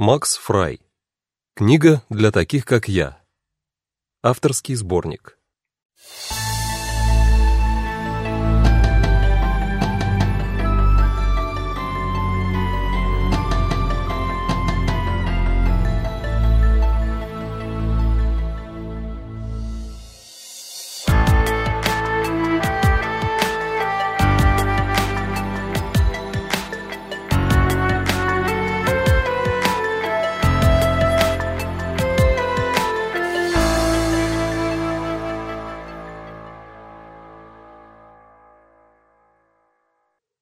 Макс Фрай. Книга для таких, как я. Авторский сборник.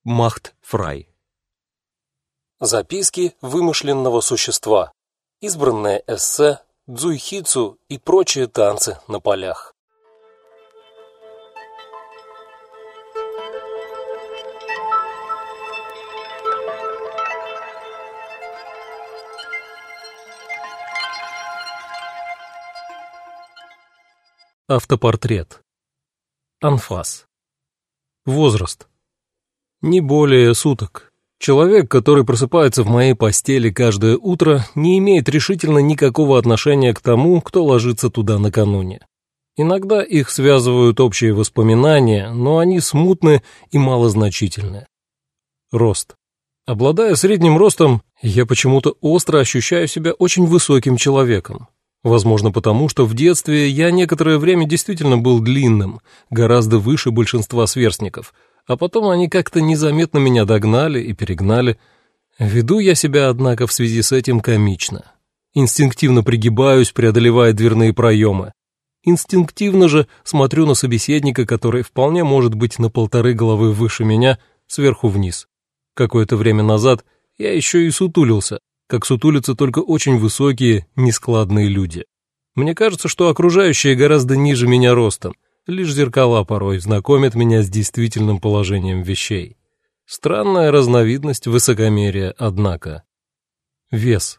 Махт Фрай. Записки вымышленного существа. Избранное эссе, дзуйхицу и прочие танцы на полях. Автопортрет. Анфас. Возраст не более суток. Человек, который просыпается в моей постели каждое утро, не имеет решительно никакого отношения к тому, кто ложится туда накануне. Иногда их связывают общие воспоминания, но они смутны и малозначительны. Рост. Обладая средним ростом, я почему-то остро ощущаю себя очень высоким человеком. Возможно, потому что в детстве я некоторое время действительно был длинным, гораздо выше большинства сверстников – а потом они как-то незаметно меня догнали и перегнали. Веду я себя, однако, в связи с этим комично. Инстинктивно пригибаюсь, преодолевая дверные проемы. Инстинктивно же смотрю на собеседника, который вполне может быть на полторы головы выше меня, сверху вниз. Какое-то время назад я еще и сутулился, как сутулятся только очень высокие, нескладные люди. Мне кажется, что окружающие гораздо ниже меня ростом, Лишь зеркала порой знакомят меня с действительным положением вещей. Странная разновидность высокомерия, однако. Вес.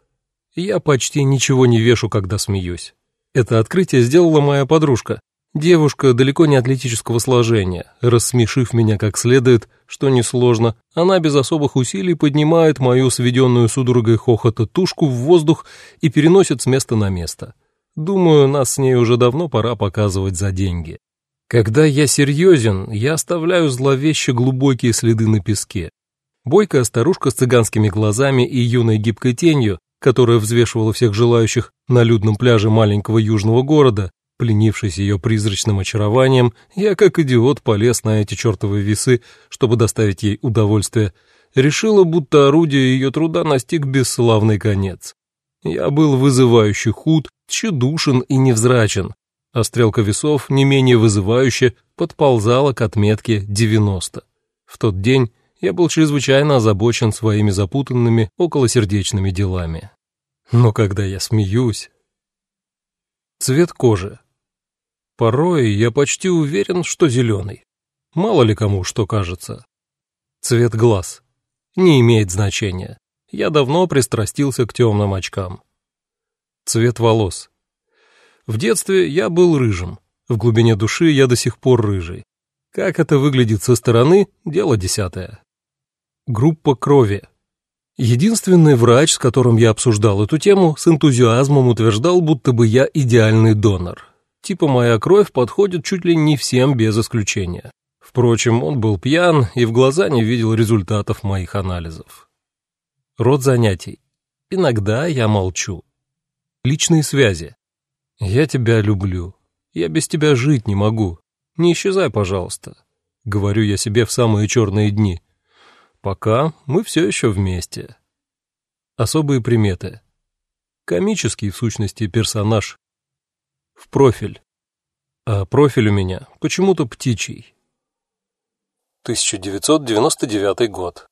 Я почти ничего не вешу, когда смеюсь. Это открытие сделала моя подружка. Девушка далеко не атлетического сложения. Рассмешив меня как следует, что несложно, она без особых усилий поднимает мою сведенную судорогой хохота тушку в воздух и переносит с места на место. Думаю, нас с ней уже давно пора показывать за деньги. Когда я серьезен, я оставляю зловеще глубокие следы на песке. Бойкая старушка с цыганскими глазами и юной гибкой тенью, которая взвешивала всех желающих на людном пляже маленького южного города, пленившись ее призрачным очарованием, я как идиот полез на эти чертовы весы, чтобы доставить ей удовольствие, решила, будто орудие ее труда настиг бесславный конец. Я был вызывающе худ, тщедушен и невзрачен, а стрелка весов не менее вызывающе подползала к отметке 90. В тот день я был чрезвычайно озабочен своими запутанными околосердечными делами. Но когда я смеюсь... Цвет кожи. Порой я почти уверен, что зеленый. Мало ли кому что кажется. Цвет глаз. Не имеет значения. Я давно пристрастился к темным очкам. Цвет волос. В детстве я был рыжим. В глубине души я до сих пор рыжий. Как это выглядит со стороны – дело десятое. Группа крови. Единственный врач, с которым я обсуждал эту тему, с энтузиазмом утверждал, будто бы я идеальный донор. Типа моя кровь подходит чуть ли не всем без исключения. Впрочем, он был пьян и в глаза не видел результатов моих анализов. Род занятий. Иногда я молчу. Личные связи. «Я тебя люблю. Я без тебя жить не могу. Не исчезай, пожалуйста», — говорю я себе в самые черные дни. «Пока мы все еще вместе». Особые приметы. Комический, в сущности, персонаж. В профиль. А профиль у меня почему-то птичий. 1999 год.